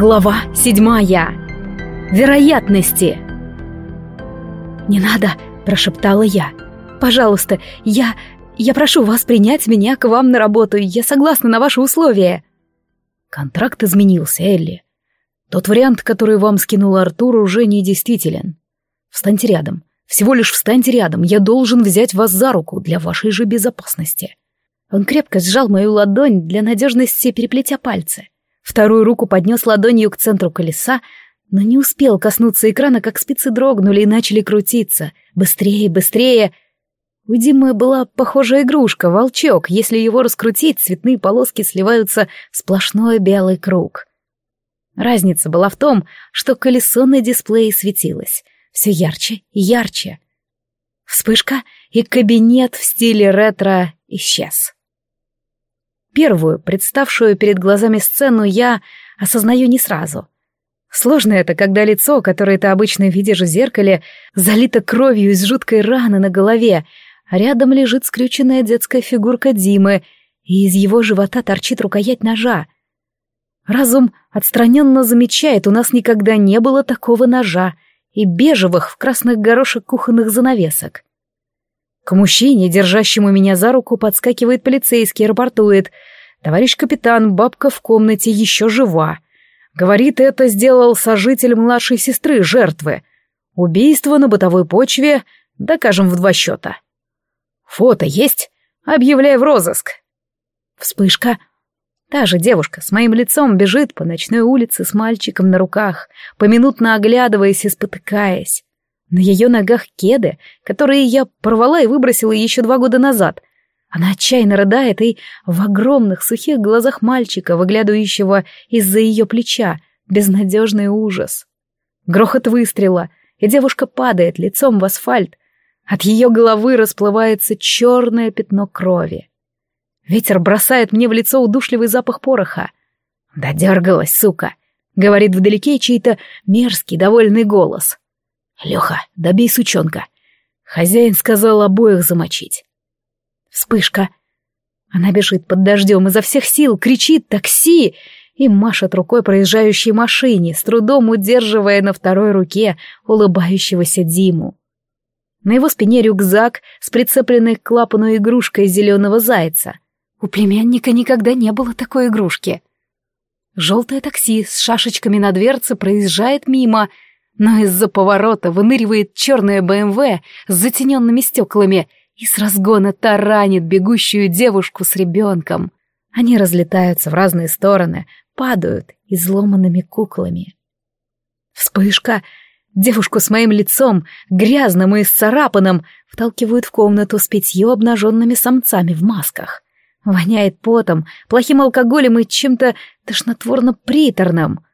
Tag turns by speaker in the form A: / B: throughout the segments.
A: Глава седьмая. Вероятности. «Не надо!» — прошептала я. «Пожалуйста, я... я прошу вас принять меня к вам на работу. Я согласна на ваши условия».
B: Контракт изменился, Элли. Тот вариант, который вам скинул Артур, уже недействителен. Встаньте рядом. Всего лишь встаньте рядом. Я должен взять вас за руку для вашей же безопасности.
A: Он крепко сжал мою ладонь для надежности, переплетя пальцы. Вторую руку поднес ладонью к центру колеса, но не успел коснуться экрана, как спицы дрогнули и начали крутиться. Быстрее, быстрее. У Димы была похожая игрушка, волчок. Если его раскрутить, цветные полоски сливаются в сплошной белый круг. Разница была в том, что колесо на дисплее светилось. Все ярче и ярче. Вспышка, и кабинет в стиле ретро исчез. Первую, представшую перед глазами сцену, я осознаю не сразу. Сложно это, когда лицо, которое ты обычно видишь в зеркале, залито кровью из жуткой раны на голове, а рядом лежит скрюченная детская фигурка Димы, и из его живота торчит рукоять ножа. Разум отстраненно замечает, у нас никогда не было такого ножа и бежевых в красных горошек кухонных занавесок. К мужчине, держащему меня за руку, подскакивает полицейский рапортует. «Товарищ капитан, бабка в комнате еще жива». Говорит, это сделал сожитель младшей сестры жертвы. Убийство на бытовой почве докажем в два счета. Фото есть? Объявляй в розыск. Вспышка. Та же девушка с моим лицом бежит по ночной улице с мальчиком на руках, поминутно оглядываясь и спотыкаясь. На ее ногах кеды, которые я порвала и выбросила еще два года назад. Она отчаянно рыдает, и в огромных сухих глазах мальчика, выглядывающего из-за ее плеча, безнадежный ужас. Грохот выстрела, и девушка падает лицом в асфальт. От ее головы расплывается черное пятно крови. Ветер бросает мне в лицо удушливый запах пороха. «Додергалась, сука!» — говорит вдалеке чей-то мерзкий, довольный голос. «Леха, добей сучонка!» Хозяин сказал обоих замочить. Вспышка. Она бежит под дождем изо всех сил, кричит «Такси!» и машет рукой проезжающей машине, с трудом удерживая на второй руке улыбающегося Диму. На его спине рюкзак с прицепленной к клапану игрушкой зеленого зайца. У племянника никогда не было такой игрушки. Желтое такси с шашечками на дверце проезжает мимо — но из-за поворота выныривает черная БМВ с затененными стеклами и с разгона таранит бегущую девушку с ребенком. Они разлетаются в разные стороны, падают изломанными куклами. Вспышка! Девушку с моим лицом, грязным и исцарапанным, вталкивают в комнату с пятью обнаженными самцами в масках. Воняет потом, плохим алкоголем и чем-то тошнотворно-приторным —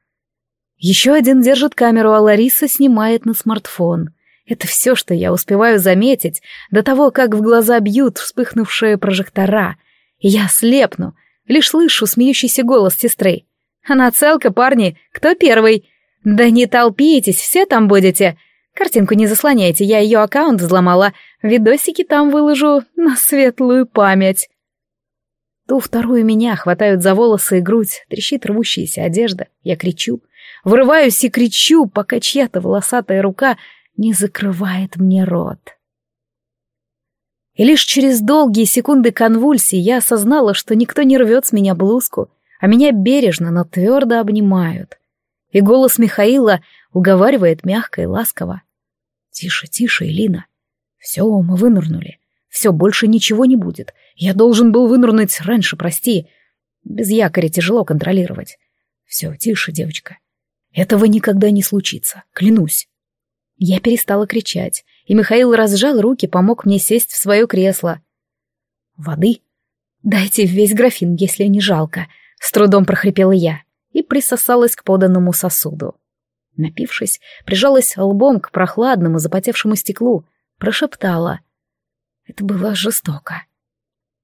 A: еще один держит камеру, а Лариса снимает на смартфон. Это все, что я успеваю заметить до того, как в глаза бьют вспыхнувшие прожектора. И я слепну, лишь слышу смеющийся голос сестры. «Она целка, парни, кто первый?» «Да не толпитесь, все там будете!» Картинку не заслоняйте, я ее аккаунт взломала. Видосики там выложу на светлую память. Ту вторую меня хватают за волосы и грудь, трещит рвущаяся одежда. Я кричу. Вырываюсь и кричу, пока чья-то волосатая рука не закрывает мне рот. И лишь через долгие секунды конвульсий я осознала, что никто не рвет с меня блузку, а меня бережно, но твердо обнимают. И голос Михаила уговаривает мягко и ласково. «Тише, тише, Элина. Все, мы вынырнули. Все, больше ничего не будет. Я должен был вынырнуть раньше, прости. Без якоря тяжело контролировать. Все, тише, девочка. Этого никогда не случится, клянусь. Я перестала кричать, и Михаил разжал руки, помог мне сесть в свое кресло. «Воды? Дайте весь графин, если не жалко», — с трудом прохрипела я и присосалась к поданному сосуду. Напившись, прижалась лбом к прохладному запотевшему стеклу, прошептала. Это было жестоко.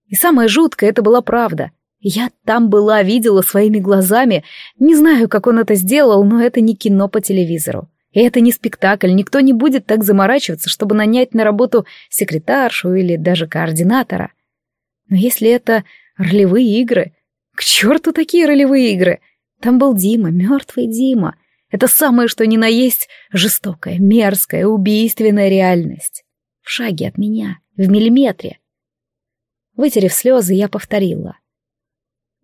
A: И самое жуткое — это была правда — я там была, видела своими глазами. Не знаю, как он это сделал, но это не кино по телевизору. И это не спектакль, никто не будет так заморачиваться, чтобы нанять на работу секретаршу или даже координатора. Но если это ролевые игры... К черту такие ролевые игры! Там был Дима, мертвый Дима. Это самое, что ни на есть, жестокая, мерзкая, убийственная реальность. В шаге от меня, в миллиметре. Вытерев слезы, я повторила.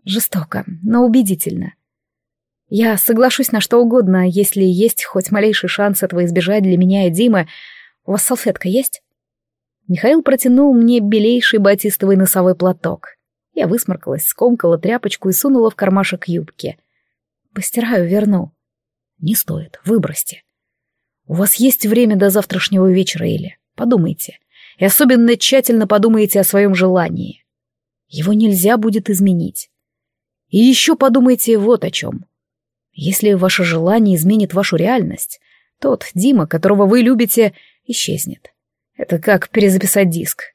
A: Жестоко, но убедительно. Я соглашусь на что угодно, если есть хоть малейший шанс этого избежать для меня и Димы. У вас салфетка есть? Михаил протянул мне белейший батистовый носовой платок. Я высморкалась, скомкала тряпочку и сунула в кармашек юбки. Постираю, верну. Не стоит, выбросьте. У вас есть время до завтрашнего вечера, или подумайте. И особенно тщательно подумайте о своем желании. Его нельзя будет изменить. И еще подумайте вот о чем. Если ваше желание изменит вашу реальность, тот Дима, которого вы любите, исчезнет. Это как перезаписать диск.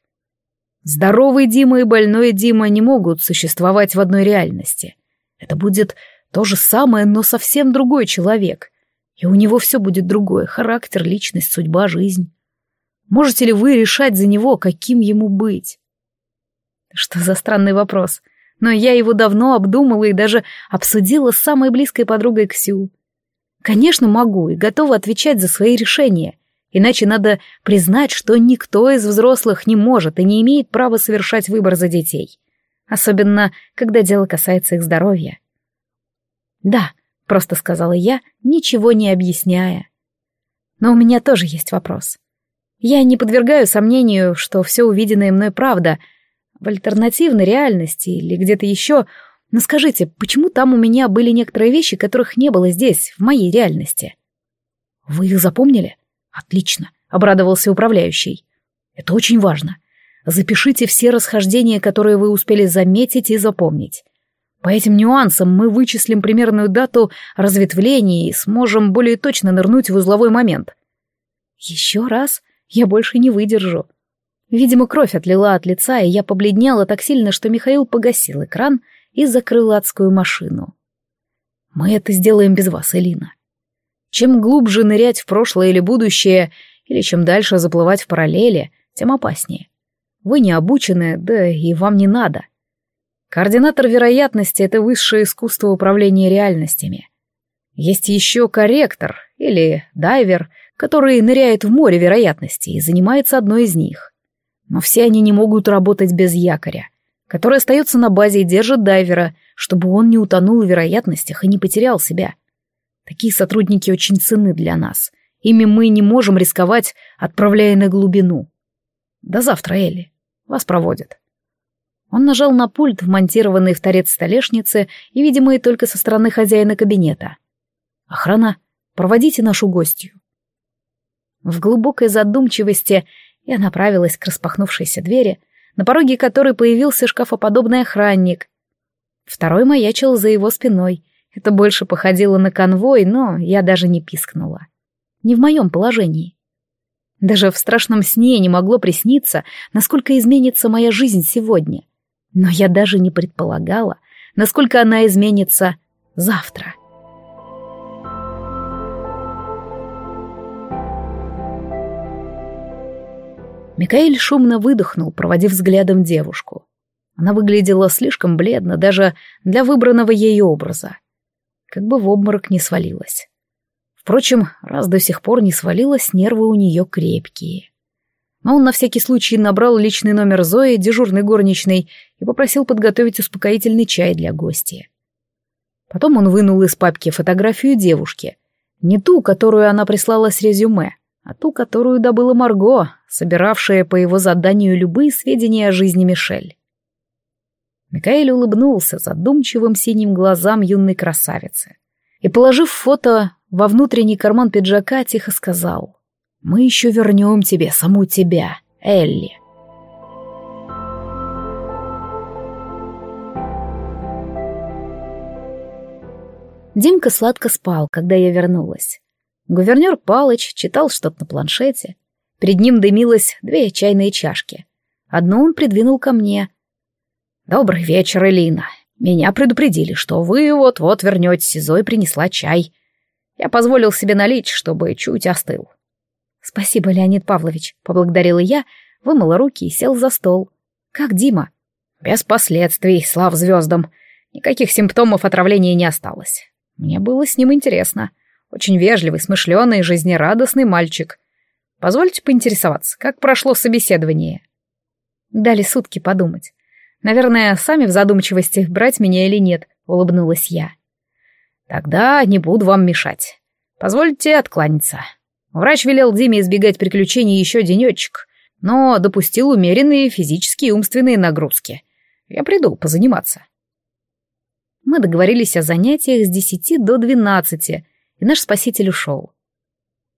A: Здоровый Дима и больной Дима не могут существовать в одной реальности. Это будет то же самое, но совсем другой человек. И у него все будет другое — характер, личность, судьба, жизнь. Можете ли вы решать за него, каким ему быть? Что за странный вопрос. Но я его давно обдумала и даже обсудила с самой близкой подругой Ксю. Конечно, могу и готова отвечать за свои решения. Иначе надо признать, что никто из взрослых не может и не имеет права совершать выбор за детей. Особенно, когда дело касается их здоровья. «Да», — просто сказала я, ничего не объясняя. Но у меня тоже есть вопрос. Я не подвергаю сомнению, что все увиденное мной правда, в альтернативной реальности или где-то еще, но скажите, почему там у меня были некоторые вещи, которых не было здесь, в моей реальности? Вы их запомнили? Отлично, обрадовался управляющий. Это очень важно. Запишите все расхождения, которые вы успели заметить и запомнить. По этим нюансам мы вычислим примерную дату разветвления и сможем более точно нырнуть в узловой момент. Еще раз? Я больше не выдержу. Видимо, кровь отлила от лица, и я побледнела так сильно, что Михаил погасил экран и закрыл адскую машину. Мы это сделаем без вас, Элина. Чем глубже нырять в прошлое или будущее, или чем дальше заплывать в параллели, тем опаснее. Вы не обучены, да и вам не надо. Координатор вероятности — это высшее искусство управления реальностями. Есть еще корректор или дайвер, который ныряет в море вероятностей и занимается одной из них. Но все они не могут работать без якоря, который остается на базе и держит дайвера, чтобы он не утонул в вероятностях и не потерял себя. Такие сотрудники очень ценны для нас. Ими мы не можем рисковать, отправляя на глубину. До завтра, Элли. Вас проводят. Он нажал на пульт, вмонтированный в торец столешницы, и, видимо, и только со стороны хозяина кабинета. «Охрана, проводите нашу гостью». В глубокой задумчивости я направилась к распахнувшейся двери, на пороге которой появился шкафоподобный охранник. Второй маячил за его спиной — это больше походило на конвой, но я даже не пискнула. Не в моем положении. Даже в страшном сне не могло присниться, насколько изменится моя жизнь сегодня. Но я даже не предполагала, насколько она изменится завтра. Микаэль шумно выдохнул, проводив взглядом девушку. Она выглядела слишком бледно даже для выбранного ей образа как бы в обморок не свалилась. Впрочем, раз до сих пор не свалилась, нервы у нее крепкие. Но он на всякий случай набрал личный номер Зои, дежурной горничной, и попросил подготовить успокоительный чай для гостя. Потом он вынул из папки фотографию девушки. Не ту, которую она прислала с резюме, а ту, которую добыла Марго, собиравшая по его заданию любые сведения о жизни Мишель. Микаэль улыбнулся задумчивым синим глазам юной красавицы и, положив фото во внутренний карман пиджака, тихо сказал «Мы еще вернем тебе саму тебя, Элли». Димка сладко спал, когда я вернулась. Гувернер Палыч читал что-то на планшете. Перед ним дымилось две чайные чашки. Одну он придвинул ко мне, «Добрый вечер, Элина. Меня предупредили, что вы вот-вот вернетесь, и Зоя принесла чай. Я позволил себе налить, чтобы чуть остыл». «Спасибо, Леонид Павлович», — поблагодарила я, вымыла руки и сел за стол. «Как Дима?» «Без последствий, слав звездам. Никаких симптомов отравления не осталось.
B: Мне было с ним интересно. Очень вежливый, смышленый, жизнерадостный мальчик. Позвольте поинтересоваться, как прошло собеседование?
A: Дали сутки подумать. Наверное, сами в задумчивости, брать меня или нет, улыбнулась я.
B: Тогда не буду вам мешать. Позвольте откланяться. Врач велел Диме избегать приключений еще денечек, но допустил умеренные физические и умственные нагрузки. Я приду позаниматься.
A: Мы договорились о занятиях с десяти до двенадцати, и наш спаситель ушел.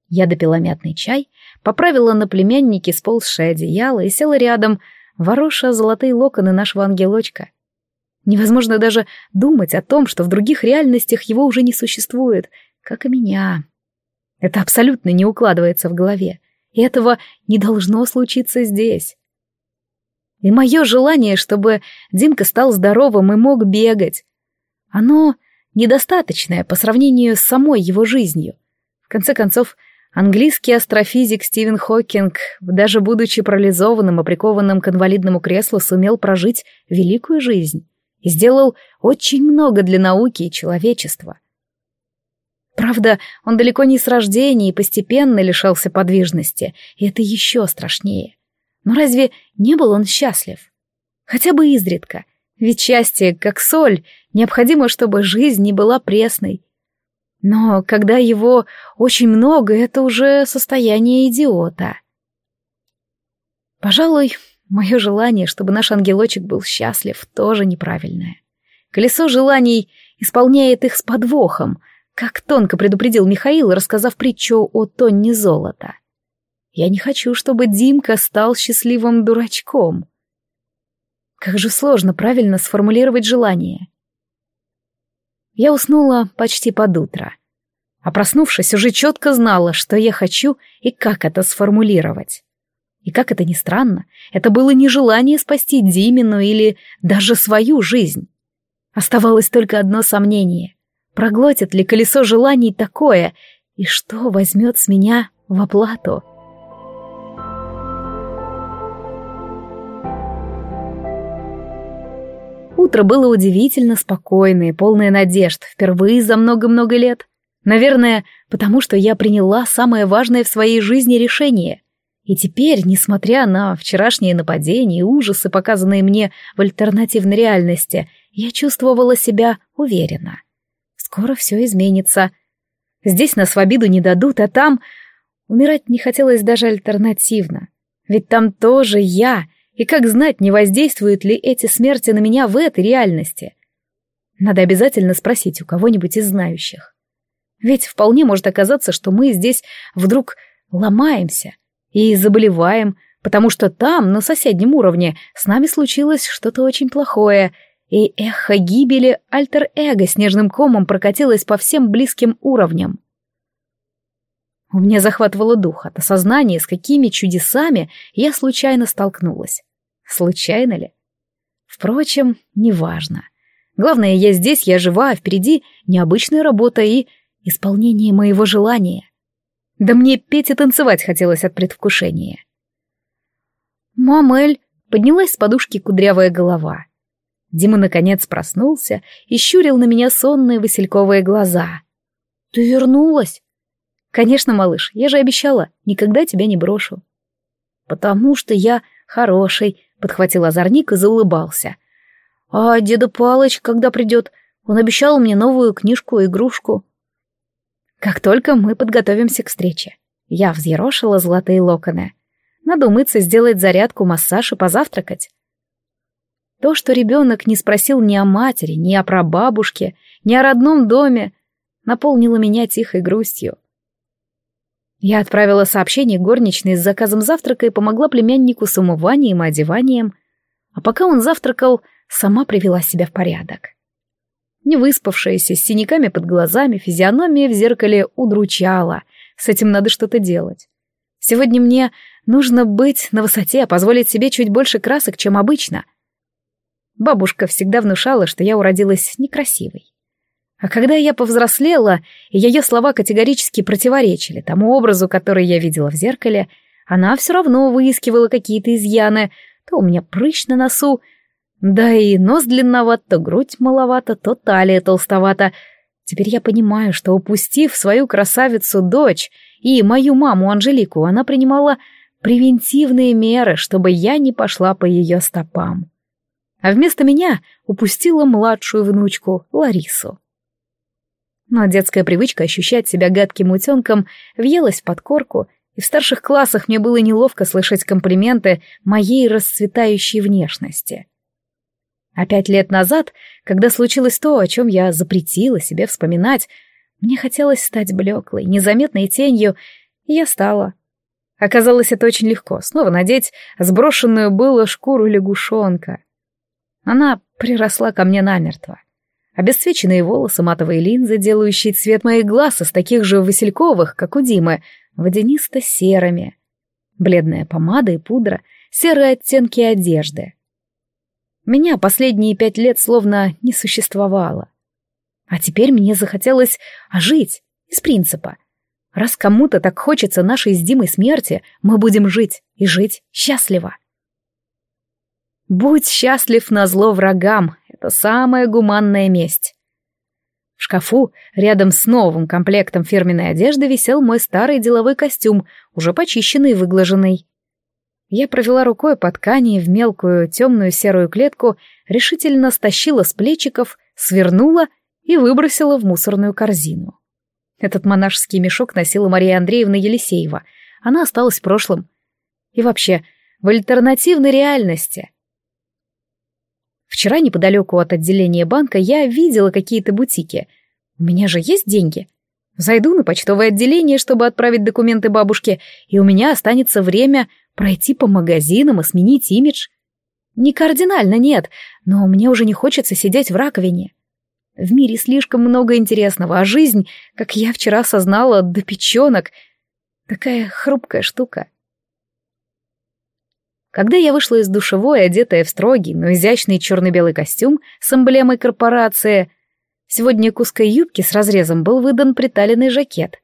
A: Я допила мятный чай, поправила на племяннике сползшее одеяло и села рядом, вороша золотые локоны нашего ангелочка. Невозможно даже думать о том, что в других реальностях его уже не существует, как и меня. Это абсолютно не укладывается в голове, и этого не должно случиться здесь. И мое желание, чтобы Димка стал здоровым и мог бегать, оно недостаточное по сравнению с самой его жизнью. В конце концов, английский астрофизик Стивен Хокинг, даже будучи парализованным и прикованным к инвалидному креслу, сумел прожить великую жизнь и сделал очень много для науки и человечества. Правда, он далеко не с рождения и постепенно лишался подвижности, и это еще страшнее. Но разве не был он счастлив? Хотя бы изредка — ведь счастье, как соль, необходимо, чтобы жизнь не была пресной. Но когда его очень много, это уже состояние идиота. Пожалуй, мое желание, чтобы наш ангелочек был счастлив, тоже неправильное. Колесо желаний исполняет их с подвохом, как тонко предупредил Михаил, рассказав притчу о тонне золота. Я не хочу, чтобы Димка стал счастливым дурачком. Как же сложно правильно сформулировать желание. Я уснула почти под утро. А проснувшись, уже четко знала, что я хочу и как это сформулировать. И как это ни странно, это было не желание спасти Димину или даже свою жизнь. Оставалось только одно сомнение. Проглотит ли колесо желаний такое, и что возьмет с меня в оплату? Утро было удивительно спокойное, полное надежд, впервые за много-много лет. Наверное, потому что я приняла самое важное в своей жизни решение. И теперь, несмотря на вчерашние нападения и ужасы, показанные мне в альтернативной реальности, я чувствовала себя уверенно. Скоро все изменится. Здесь нас в обиду не дадут, а там... Умирать не хотелось даже альтернативно. Ведь там тоже я, и как знать, не воздействуют ли эти смерти на меня в этой реальности? Надо обязательно спросить у кого-нибудь из знающих. Ведь вполне может оказаться, что мы здесь вдруг ломаемся и заболеваем, потому что там, на соседнем уровне, с нами случилось что-то очень плохое, и эхо гибели альтер-эго снежным комом прокатилось по всем близким уровням. У меня захватывало дух от осознания, с какими чудесами я случайно столкнулась. Случайно ли? Впрочем, неважно. Главное, я здесь, я жива, а впереди необычная работа и исполнение моего желания. Да мне петь и танцевать хотелось от предвкушения. «Мамель!» — поднялась с подушки кудрявая голова. Дима наконец проснулся и щурил на меня сонные васильковые глаза. «Ты вернулась?» «Конечно, малыш, я же обещала, никогда тебя не брошу». «Потому что я хороший», — подхватил озорник и заулыбался. «А деда Палыч, когда придет? Он обещал мне новую книжку-игрушку». «Как только мы подготовимся к встрече». Я взъерошила золотые локоны. Надо умыться, сделать зарядку, массаж и позавтракать. То, что ребенок не спросил ни о матери, ни о прабабушке, ни о родном доме, наполнило меня тихой грустью. Я отправила сообщение горничной с заказом завтрака и помогла племяннику с умыванием и одеванием. А пока он завтракал, сама привела себя в порядок. Невыспавшаяся, с синяками под глазами, физиономия в зеркале удручала. С этим надо что-то делать. Сегодня мне нужно быть на высоте, позволить себе чуть больше красок, чем обычно. Бабушка всегда внушала, что я уродилась некрасивой. А когда я повзрослела, и ее слова категорически противоречили тому образу, который я видела в зеркале, она все равно выискивала какие-то изъяны. То у меня прыщ на носу, да и нос длинноват, то грудь маловато, то талия толстовата. Теперь я понимаю, что упустив свою красавицу-дочь и мою маму Анжелику, она принимала превентивные меры, чтобы я не пошла по ее стопам. А вместо меня упустила младшую внучку Ларису. Но детская привычка ощущать себя гадким утенком въелась под корку, и в старших классах мне было неловко слышать комплименты моей расцветающей внешности. А пять лет назад, когда случилось то, о чем я запретила себе вспоминать, мне хотелось стать блеклой, незаметной тенью, и я стала. Оказалось, это очень легко — снова надеть сброшенную было шкуру лягушонка. Она приросла ко мне намертво. Обесцвеченные волосы, матовые линзы, делающие цвет моих глаз из таких же васильковых, как у Димы, водянисто-серыми. Бледная помада и пудра, серые оттенки одежды. Меня последние пять лет словно не существовало. А теперь мне захотелось жить, из принципа. Раз кому-то так хочется нашей с Димой смерти, мы будем жить, и жить счастливо. Будь счастлив на зло врагам, это самая гуманная месть. В шкафу, рядом с новым комплектом фирменной одежды, висел мой старый деловой костюм, уже почищенный и выглаженный. Я провела рукой по ткани в мелкую темную серую клетку, решительно стащила с плечиков, свернула и выбросила в мусорную корзину. Этот монашеский мешок носила Мария Андреевна Елисеева. Она осталась в прошлом. И вообще, в альтернативной реальности. Вчера неподалеку от отделения банка я видела какие-то бутики. У меня же есть деньги. Зайду на почтовое отделение, чтобы отправить документы бабушке, и у меня останется время Пройти по магазинам и сменить имидж? Не кардинально, нет, но мне уже не хочется сидеть в раковине. В мире слишком много интересного, а жизнь, как я вчера осознала, до печенок, такая хрупкая штука. Когда я вышла из душевой, одетая в строгий, но изящный черно-белый костюм с эмблемой корпорации, сегодня к узкой юбке с разрезом был выдан приталенный жакет,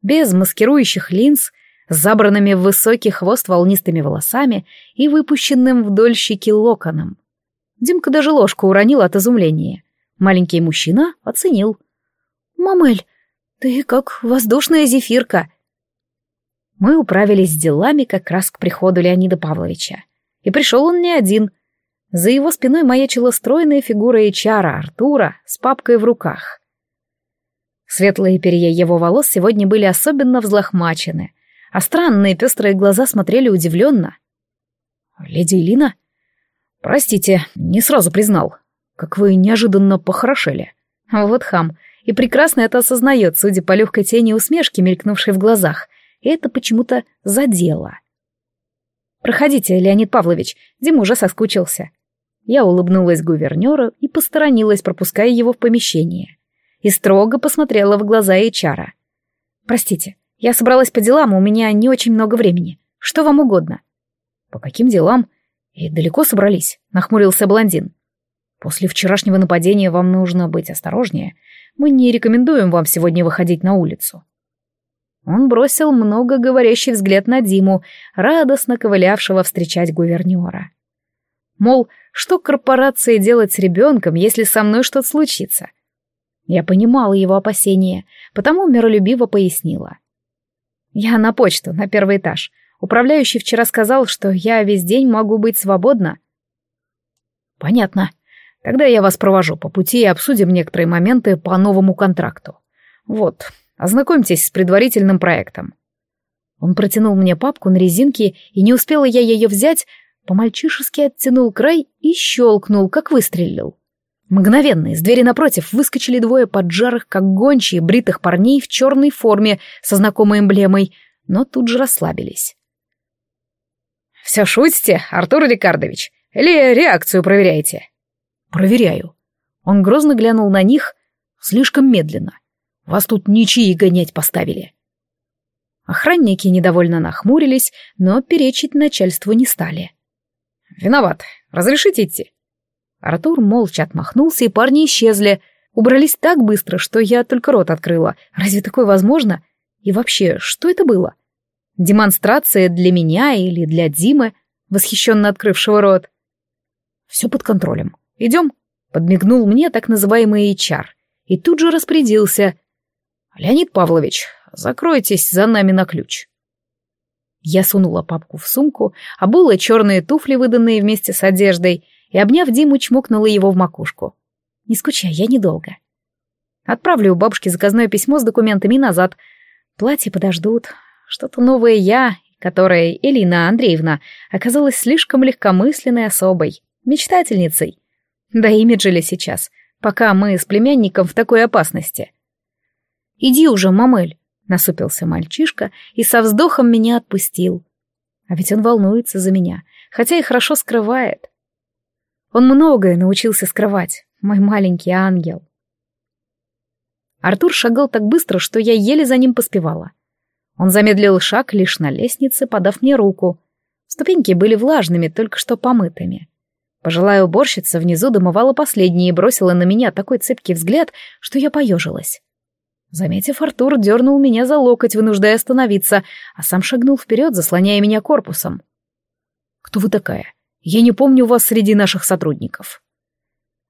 A: без маскирующих линз, с забранными в высокий хвост волнистыми волосами и выпущенным вдоль щеки локоном. Димка даже ложку уронил от изумления. Маленький мужчина оценил. «Мамель, ты как воздушная зефирка!» Мы управились с делами как раз к приходу Леонида Павловича. И пришел он не один. За его спиной маячила стройная фигура Ичара Артура с папкой в руках. Светлые перья его волос сегодня были особенно взлохмачены, а странные пестрые глаза смотрели удивленно. «Леди Элина?» «Простите, не сразу признал. Как вы неожиданно похорошели». Вот хам. И прекрасно это осознает, судя по легкой тени усмешки, мелькнувшей в глазах. И это почему-то задело. «Проходите, Леонид Павлович, Дима уже соскучился». Я улыбнулась гувернеру и посторонилась, пропуская его в помещение. И строго посмотрела в глаза Эйчара. «Простите, я собралась по делам, у меня не очень много времени. Что вам угодно?» «По каким делам?» «И далеко собрались?» — нахмурился блондин. «После вчерашнего нападения вам нужно быть осторожнее. Мы не рекомендуем вам сегодня выходить на улицу». Он бросил много говорящий взгляд на Диму, радостно ковылявшего встречать гувернера. Мол, что корпорации делать с ребенком, если со мной что-то случится? Я понимала его опасения, потому миролюбиво пояснила. Я на почту, на первый этаж. Управляющий вчера сказал, что я весь день могу быть свободна. Понятно. Тогда я вас провожу по пути и обсудим некоторые моменты по новому контракту. Вот, ознакомьтесь с предварительным проектом. Он протянул мне папку на резинке, и не успела я ее взять, по-мальчишески оттянул край и щелкнул, как выстрелил. Мгновенно из двери напротив выскочили двое поджарых, как гончие, бритых парней в черной форме со знакомой эмблемой, но тут же расслабились. «Все шутите, Артур Рикардович? Или реакцию проверяете?» «Проверяю». Он грозно глянул на них слишком медленно. «Вас тут ничьи гонять поставили». Охранники недовольно нахмурились, но перечить начальству не стали. «Виноват. Разрешите идти?» Артур молча отмахнулся, и парни исчезли. Убрались так быстро, что я только рот открыла. Разве такое возможно? И вообще, что это было? Демонстрация для меня или для Димы, восхищенно открывшего рот? Все под контролем. Идем? Подмигнул мне так называемый HR.
B: и тут же распорядился. «Леонид Павлович, закройтесь за нами на ключ». Я сунула папку в сумку, обула черные туфли, выданные вместе с одеждой, и, обняв Диму, чмокнула его в макушку. «Не скучай, я недолго». Отправлю у бабушки заказное письмо с документами назад. Платье подождут. Что-то новое я, которая Элина Андреевна оказалась слишком легкомысленной особой, мечтательницей. Да имидж ли сейчас, пока мы с племянником в такой опасности. «Иди уже, мамель», — насупился мальчишка и со вздохом меня отпустил. А ведь он волнуется за меня, хотя и хорошо скрывает. Он многое научился скрывать, мой маленький ангел. Артур шагал так быстро, что я еле за ним поспевала. Он замедлил шаг лишь на лестнице, подав мне руку. Ступеньки были влажными, только что помытыми. Пожилая уборщица внизу домывала последние и бросила на меня такой цепкий взгляд, что я поежилась. Заметив, Артур дернул меня за локоть, вынуждая остановиться, а сам шагнул вперед, заслоняя меня корпусом. «Кто вы такая? Я не помню вас среди наших сотрудников».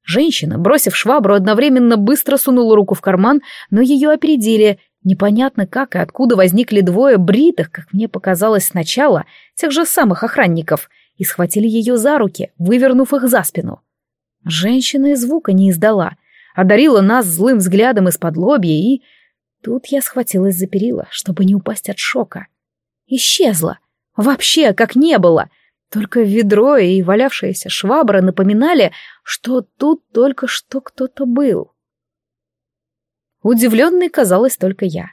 B: Женщина, бросив швабру, одновременно быстро сунула руку в карман, но ее опередили. Непонятно как и откуда возникли двое бритых, как мне показалось сначала, тех же самых охранников, и схватили ее за руки, вывернув их за спину. Женщина и звука не издала, одарила нас злым взглядом из-под лобья и... Тут я схватилась за перила, чтобы не упасть от шока. Исчезла. Вообще, как не было. Только ведро и валявшаяся швабра напоминали, что тут только что кто-то был. Удивленной казалась только я.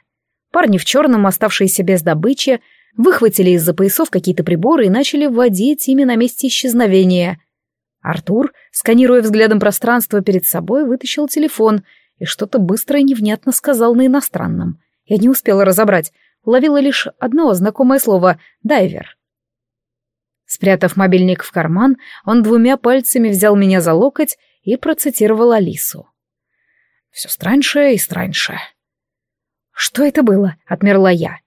B: Парни в черном, оставшиеся без добычи, выхватили из-за поясов какие-то приборы и начали вводить ими на месте исчезновения. Артур, сканируя взглядом пространство перед собой, вытащил телефон и что-то быстро и невнятно сказал на иностранном. Я не успела разобрать, уловила лишь одно знакомое слово «дайвер». Спрятав мобильник в карман, он двумя пальцами взял меня за локоть и процитировал Алису. «Все страньше и страньше». «Что это было?» — отмерла я.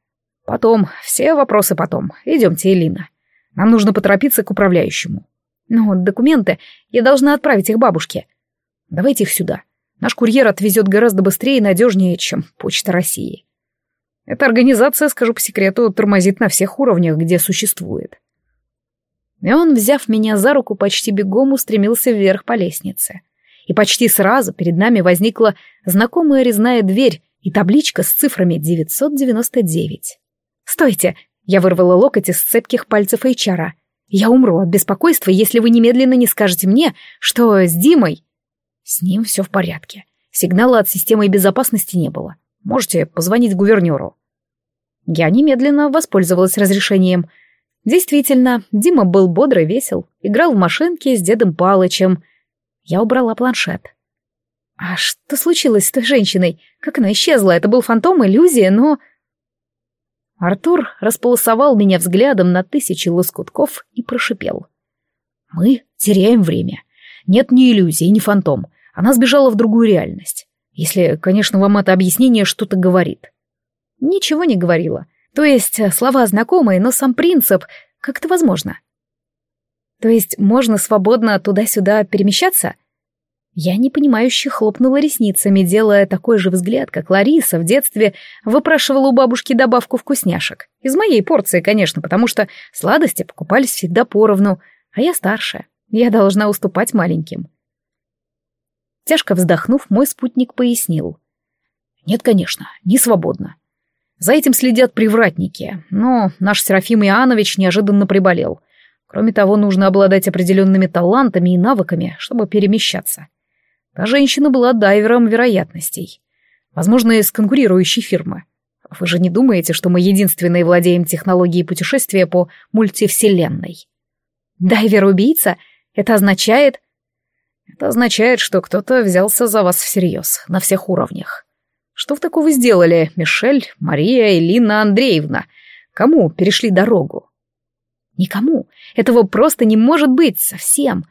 B: «Потом, все вопросы потом. Идемте, Элина. Нам нужно поторопиться к управляющему». «Ну, документы. Я должна отправить их бабушке». «Давайте их сюда. Наш курьер отвезет гораздо быстрее и надежнее, чем Почта России». Эта организация, скажу по секрету, тормозит на всех уровнях, где существует. И он, взяв меня за руку, почти бегом устремился вверх по лестнице. И почти сразу перед нами возникла знакомая резная дверь и табличка с цифрами 999. «Стойте!» — я вырвала локоть из цепких пальцев Эйчара. «Я умру от беспокойства, если вы немедленно не скажете мне, что с Димой...» «С ним все в порядке. Сигнала от системы безопасности не было. Можете позвонить гувернеру». Я немедленно воспользовалась разрешением — Действительно, Дима был бодр и весел, играл в машинки с дедом Палычем. Я убрала планшет. А что случилось с той женщиной? Как она исчезла? Это был фантом, иллюзия, но... Артур располосовал меня взглядом на тысячи лоскутков и прошипел. «Мы теряем время. Нет ни иллюзии, ни фантом. Она сбежала в другую реальность. Если, конечно, вам это объяснение что-то говорит». Ничего не говорила. То есть э, слова знакомые, но сам принцип, как это возможно? То есть можно свободно туда-сюда перемещаться? Я непонимающе хлопнула ресницами, делая такой же взгляд, как Лариса в детстве выпрашивала у бабушки добавку вкусняшек. Из моей порции, конечно, потому что сладости покупались всегда поровну, а я старшая, я должна уступать маленьким. Тяжко вздохнув, мой спутник пояснил. «Нет, конечно, не свободно. За этим следят привратники, но наш Серафим Иоаннович неожиданно приболел. Кроме того, нужно обладать определенными талантами и навыками, чтобы перемещаться. Та женщина была дайвером вероятностей. Возможно, из конкурирующей фирмы. Вы же не думаете, что мы единственные владеем технологией путешествия по мультивселенной? Дайвер-убийца? Это означает... Это означает, что кто-то взялся за вас всерьез, на всех уровнях. Что в такого сделали Мишель, Мария, Элина Андреевна? Кому перешли дорогу? Никому. Этого просто не может быть совсем.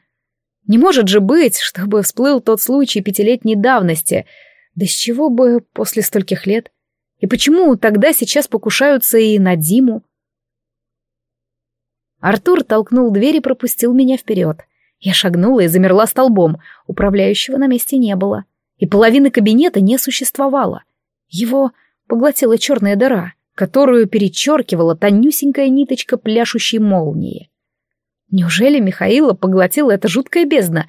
B: Не может же быть, чтобы всплыл тот случай пятилетней давности. Да с чего бы после стольких лет? И почему тогда сейчас покушаются и на Диму? Артур толкнул дверь и пропустил меня вперед. Я шагнула и замерла столбом. Управляющего на месте не было.
A: и половины кабинета не существовало. Его поглотила черная дыра, которую перечеркивала тонюсенькая ниточка пляшущей молнии. Неужели Михаила поглотила эта жуткая бездна?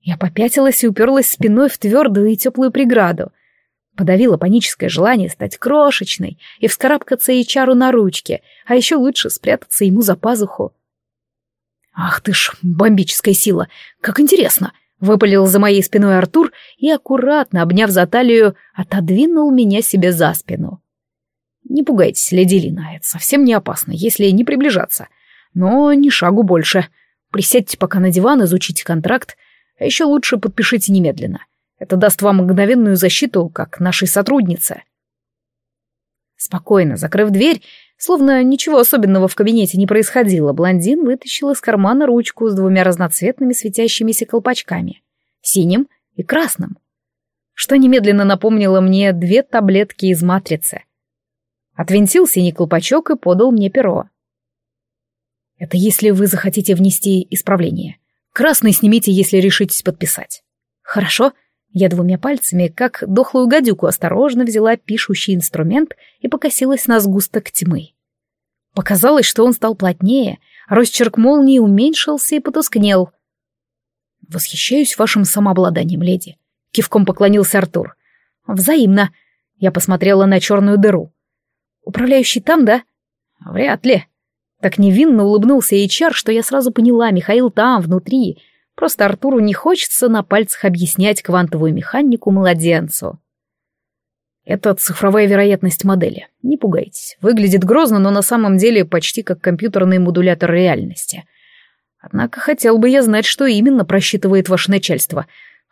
A: Я попятилась и уперлась спиной в твердую и теплую преграду. Подавила паническое желание стать крошечной и вскарабкаться Ичару на ручке, а еще лучше спрятаться ему за пазуху. «Ах ты ж, бомбическая сила! Как интересно!» Выпалил за моей спиной Артур и, аккуратно обняв за талию, отодвинул меня себе за спину. «Не пугайтесь, леди Лина, это совсем не опасно, если не приближаться. Но ни шагу больше. Присядьте пока на диван, изучите контракт, а еще лучше подпишите немедленно. Это даст вам мгновенную защиту, как нашей сотруднице». Спокойно, закрыв дверь, словно ничего особенного в кабинете не происходило, блондин вытащил из кармана ручку с двумя разноцветными светящимися колпачками — синим и красным, что немедленно напомнило мне две таблетки из матрицы. Отвинтил синий колпачок и подал мне перо. Это если вы захотите внести исправление. Красный снимите, если решитесь подписать. Хорошо, я двумя пальцами, как дохлую гадюку, осторожно взяла пишущий инструмент и покосилась на сгусток тьмы. Показалось, что он стал плотнее, росчерк молнии уменьшился и потускнел. «Восхищаюсь вашим самообладанием, леди», — кивком поклонился Артур. «Взаимно». Я посмотрела на черную дыру. «Управляющий там, да?» «Вряд ли». Так невинно улыбнулся HR, что я сразу поняла, Михаил там, внутри, Просто Артуру не хочется на пальцах объяснять квантовую механику младенцу. Это цифровая вероятность модели. Не пугайтесь. Выглядит грозно, но на самом деле почти как компьютерный модулятор реальности. Однако хотел бы я знать, что именно просчитывает ваше начальство.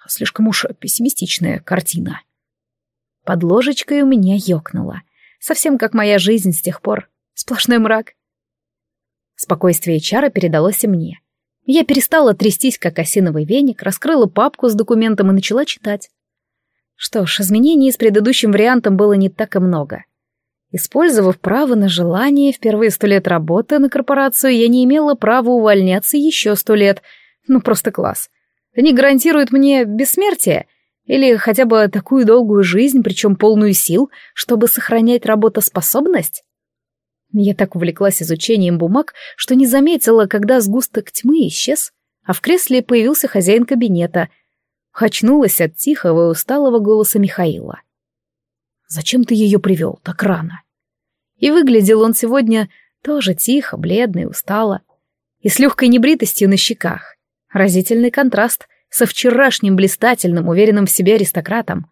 A: Слишком уж пессимистичная картина. Под ложечкой у меня ёкнуло. Совсем как моя жизнь с тех пор. Сплошной мрак. Спокойствие Чара передалось и мне. Я перестала трястись, как осиновый веник, раскрыла папку с документом и начала читать. Что ж, изменений с предыдущим вариантом было не так и много. Использовав право на желание, впервые сто лет работы на корпорацию, я не имела права увольняться еще сто лет. Ну, просто класс. Они гарантируют мне бессмертие или хотя бы такую долгую жизнь, причем полную сил, чтобы сохранять работоспособность? Я так увлеклась изучением бумаг, что не заметила, когда сгусток тьмы исчез, а в кресле появился хозяин кабинета. Очнулась от тихого и усталого голоса Михаила. «Зачем ты ее привел так рано?» И выглядел он сегодня тоже тихо, бледный, устало. И с легкой небритостью на щеках. Разительный контраст со вчерашним блистательным, уверенным в себе аристократом.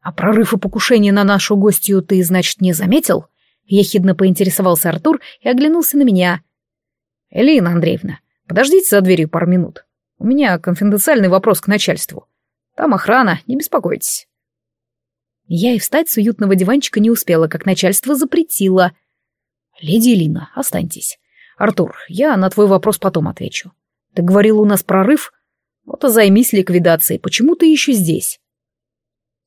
A: «А прорыв и покушение на нашу гостью ты, значит, не заметил?» Ехидно поинтересовался Артур и оглянулся на меня. «Элина Андреевна, подождите за дверью пару минут. У меня конфиденциальный вопрос к начальству. Там охрана, не беспокойтесь». Я и встать с уютного диванчика не успела, как начальство запретило. «Леди Элина, останьтесь. Артур, я на твой вопрос потом отвечу. Ты говорил, у нас прорыв? Вот и займись ликвидацией. Почему ты еще здесь?»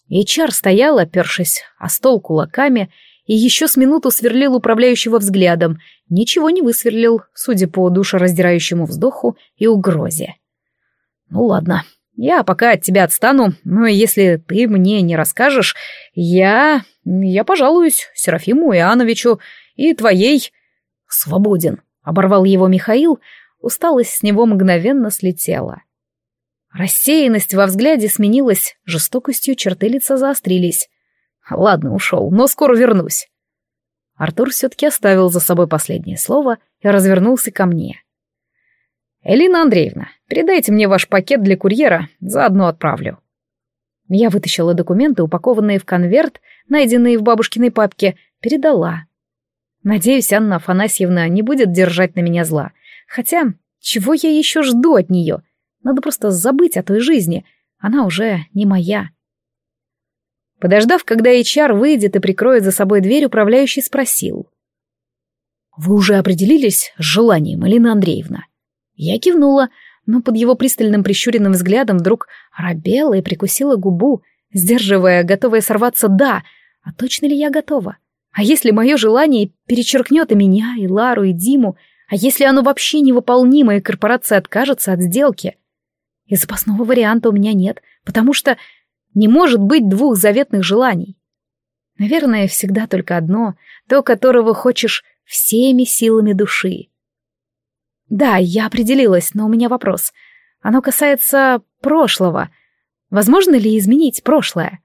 A: HR стоял, опершись о стол кулаками, и еще с минуту сверлил управляющего взглядом, ничего не высверлил, судя по душераздирающему вздоху и угрозе. «Ну ладно, я пока от тебя отстану, но если ты мне не расскажешь, я... я пожалуюсь Серафиму Иоанновичу и твоей... свободен», — оборвал его Михаил, усталость с него мгновенно слетела. Рассеянность во взгляде сменилась жестокостью, черты лица заострились. Ладно, ушел, но скоро вернусь. Артур все-таки оставил за собой последнее слово и развернулся ко мне. «Элина Андреевна, передайте мне ваш пакет для курьера, заодно отправлю». Я вытащила документы, упакованные в конверт, найденные в бабушкиной папке, передала. Надеюсь, Анна Афанасьевна не будет держать на меня зла. Хотя, чего я еще жду от нее? Надо просто забыть о той жизни. Она уже не моя. Подождав, когда HR выйдет и прикроет за собой дверь, управляющий спросил. «Вы уже определились с желанием, Алина Андреевна?» Я кивнула, но под его пристальным прищуренным взглядом вдруг робела и прикусила губу, сдерживая, готовая сорваться «да», а точно ли я готова? А если мое желание перечеркнет и меня, и Лару, и Диму, а если оно вообще невыполнимо, и корпорация откажется от сделки? И запасного варианта у меня нет, потому что не может быть двух заветных желаний. Наверное, всегда только одно, то, которого хочешь всеми силами души. Да, я определилась, но у меня вопрос. Оно касается прошлого. Возможно ли изменить прошлое?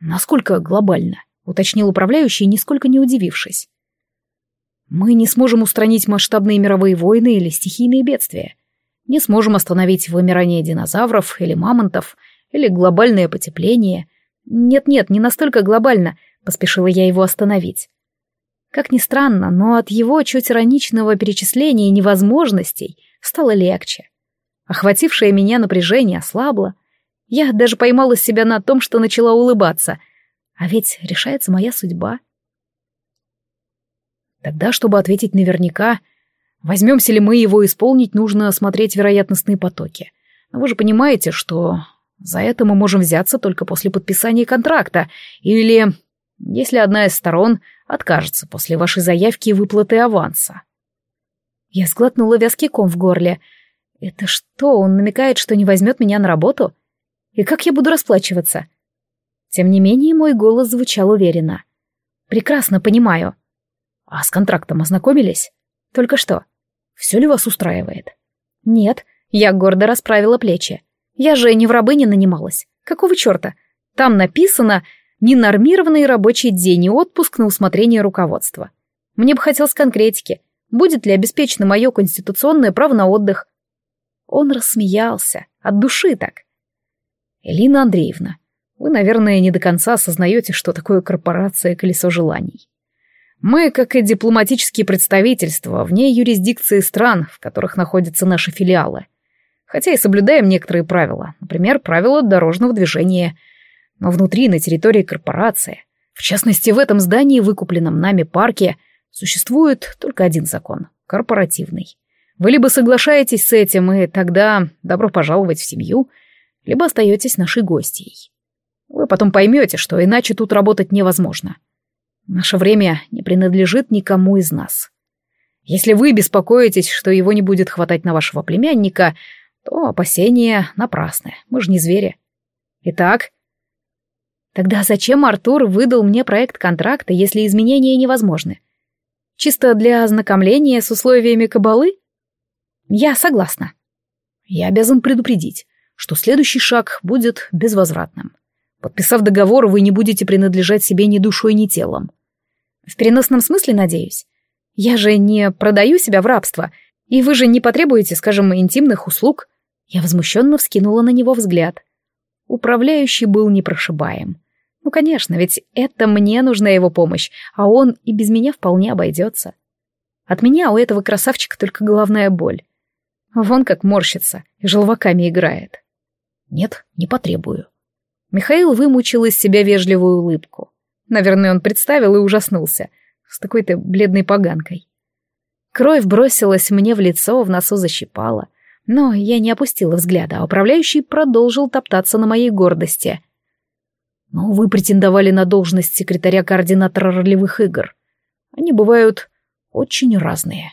B: Насколько глобально? Уточнил управляющий, нисколько не удивившись. Мы не сможем устранить масштабные мировые войны или стихийные бедствия. Не сможем остановить вымирание динозавров или мамонтов, или глобальное потепление.
A: Нет-нет, не настолько глобально, поспешила я его остановить. Как ни странно, но от его чуть ироничного перечисления невозможностей стало легче. Охватившее меня напряжение ослабло. Я даже поймала себя на том, что начала улыбаться. А ведь решается моя судьба.
B: Тогда, чтобы ответить наверняка, возьмемся ли мы его исполнить, нужно осмотреть вероятностные потоки. Но вы же понимаете, что за это мы можем взяться только после подписания контракта, или если одна из сторон откажется после вашей заявки и выплаты аванса.
A: Я сглотнула вязкий ком в горле. Это что, он намекает, что не возьмет меня на работу? И как я буду расплачиваться? Тем не менее, мой голос звучал уверенно. Прекрасно понимаю.
B: А с контрактом ознакомились?
A: Только что.
B: Все ли вас устраивает?
A: Нет, я гордо расправила плечи. Я же не в рабыне нанималась. Какого черта? Там написано «ненормированный рабочий день и отпуск на усмотрение руководства». Мне бы хотелось конкретики. Будет ли обеспечено мое конституционное право на отдых? Он рассмеялся. От души так.
B: Элина Андреевна, вы, наверное, не до конца осознаете, что такое корпорация «Колесо желаний». Мы, как и дипломатические представительства, вне юрисдикции стран, в которых находятся наши филиалы. Хотя и соблюдаем некоторые правила, например, правила дорожного движения. Но внутри, на территории корпорации, в частности, в этом здании, выкупленном нами парке, существует только один закон — корпоративный. Вы либо соглашаетесь с этим, и тогда добро пожаловать в семью, либо остаетесь нашей гостьей. Вы потом поймете, что иначе тут работать невозможно. — Наше время не принадлежит никому из нас. Если вы беспокоитесь, что его не будет хватать на вашего племянника, то опасения напрасны. Мы же не звери. Итак...
A: Тогда зачем Артур выдал мне проект контракта, если изменения невозможны? Чисто для ознакомления с условиями кабалы? Я согласна.
B: Я обязан предупредить, что следующий шаг будет безвозвратным. Подписав договор, вы не будете принадлежать себе ни душой, ни телом.
A: В переносном смысле, надеюсь. Я же не продаю себя в рабство, и вы же не потребуете, скажем, интимных услуг. Я возмущенно вскинула на него взгляд. Управляющий был непрошибаем. Ну, конечно, ведь это мне нужна его помощь, а он и без меня вполне обойдется. От меня у этого красавчика только головная боль. Вон как морщится и желваками играет.
B: Нет, не потребую.
A: Михаил вымучил из себя вежливую улыбку. Наверное, он представил и ужаснулся. С такой-то бледной поганкой. Кровь бросилась мне в лицо, в носу защипала. Но я не опустила взгляда, а управляющий продолжил топтаться на моей гордости.
B: «Ну, вы претендовали на должность секретаря-координатора ролевых игр. Они бывают очень разные».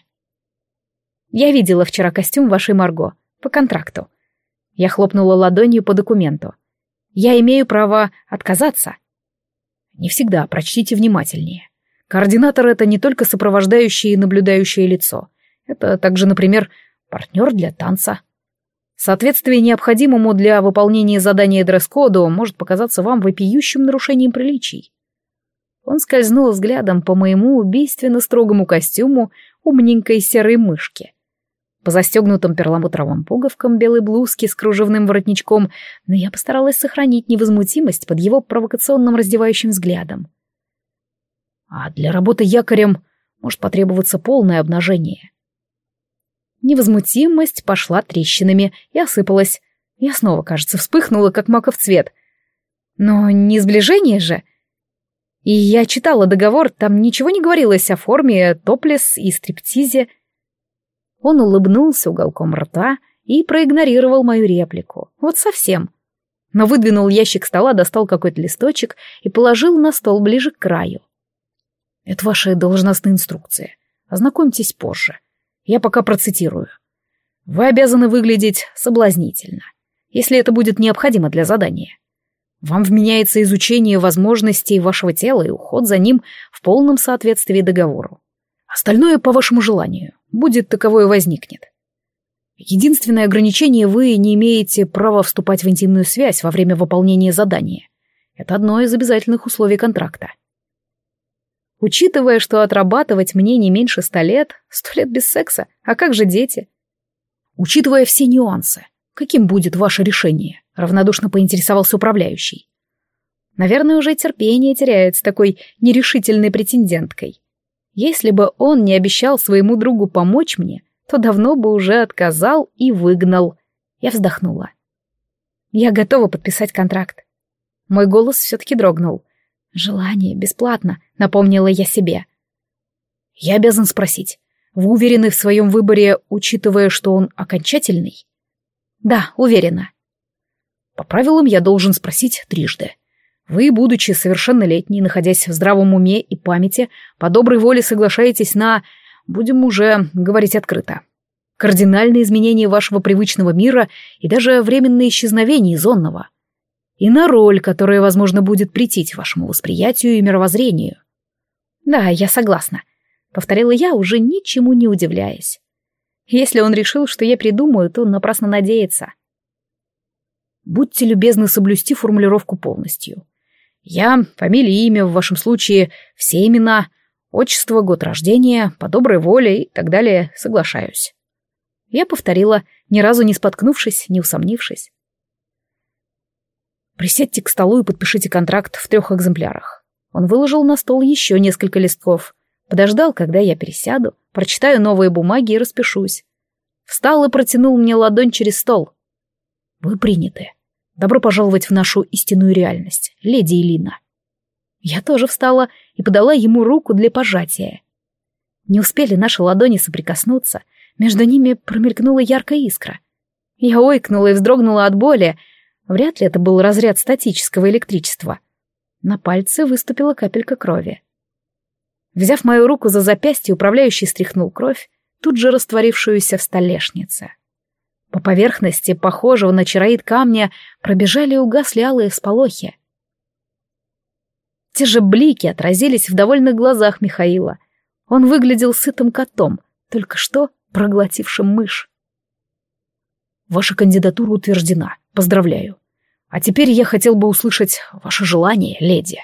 A: «Я видела вчера костюм вашей Марго. По контракту». Я хлопнула ладонью по документу. «Я имею право отказаться».
B: Не всегда, прочтите внимательнее. Координатор — это не только сопровождающее и наблюдающее лицо. Это также, например, партнер для танца. Соответствие необходимому для выполнения задания дресс-коду может показаться вам вопиющим нарушением приличий.
A: Он скользнул взглядом по моему убийственно строгому костюму умненькой серой мышки по застегнутым перламутровым пуговкам белой блузки с кружевным воротничком, но я постаралась сохранить невозмутимость под его провокационным раздевающим взглядом.
B: А для работы якорем может потребоваться полное обнажение.
A: Невозмутимость пошла трещинами и осыпалась. Я снова, кажется, вспыхнула, как маков цвет. Но не сближение же. И я читала договор, там ничего не говорилось о форме, топлес и стриптизе. Он улыбнулся уголком рта и проигнорировал мою реплику. Вот совсем. Но выдвинул ящик стола, достал какой-то листочек и положил на стол ближе к краю.
B: «Это ваша должностная инструкция. Ознакомьтесь позже. Я пока процитирую. Вы обязаны выглядеть соблазнительно, если это будет необходимо для задания. Вам вменяется изучение возможностей вашего тела и уход за ним в полном соответствии договору. Остальное по вашему желанию, будет таковое возникнет. Единственное ограничение — вы не имеете права вступать в интимную связь во время выполнения задания. Это одно из обязательных условий контракта. Учитывая, что отрабатывать мне не меньше ста лет, сто лет без секса, а как же дети? Учитывая все нюансы, каким будет ваше решение? Равнодушно поинтересовался управляющий. Наверное, уже терпение теряет с такой нерешительной претенденткой. Если бы он не обещал своему другу помочь мне, то давно бы уже отказал и выгнал. Я вздохнула. Я готова подписать контракт. Мой голос все-таки дрогнул. Желание бесплатно, напомнила я себе. Я обязан спросить, вы уверены в своем выборе, учитывая, что он окончательный? Да, уверена. По правилам я должен спросить трижды. Вы, будучи совершеннолетней, находясь в здравом уме и памяти, по доброй воле соглашаетесь на, будем уже говорить открыто, кардинальные изменения вашего привычного мира и даже временное исчезновение зонного. И на роль, которая, возможно, будет претить вашему восприятию и мировоззрению. Да, я согласна, повторила я, уже ничему не удивляясь. Если он решил, что я придумаю, то напрасно надеется. Будьте любезны соблюсти формулировку полностью. Я, фамилия, имя, в вашем случае, все имена, отчество, год рождения, по доброй воле и так далее соглашаюсь. Я повторила, ни разу не споткнувшись, не усомнившись. Присядьте к столу и подпишите контракт в трех экземплярах. Он выложил на стол еще несколько листков, подождал, когда я пересяду, прочитаю новые бумаги и распишусь. Встал и протянул мне ладонь через стол. Вы приняты. Добро пожаловать в нашу истинную реальность, леди Элина. Я тоже встала и подала ему руку для пожатия. Не успели наши ладони соприкоснуться, между ними промелькнула яркая искра. Я ойкнула и вздрогнула от боли. Вряд ли это был разряд статического электричества. На пальце выступила капелька крови. Взяв мою руку за запястье, управляющий стряхнул кровь, тут же растворившуюся в столешнице. По поверхности, похожего на чароид камня, пробежали и угасли алые всполохи. Те же блики отразились в довольных глазах Михаила. Он выглядел сытым котом, только что проглотившим мышь. Ваша кандидатура утверждена. Поздравляю. А теперь я хотел бы услышать ваше желание, леди.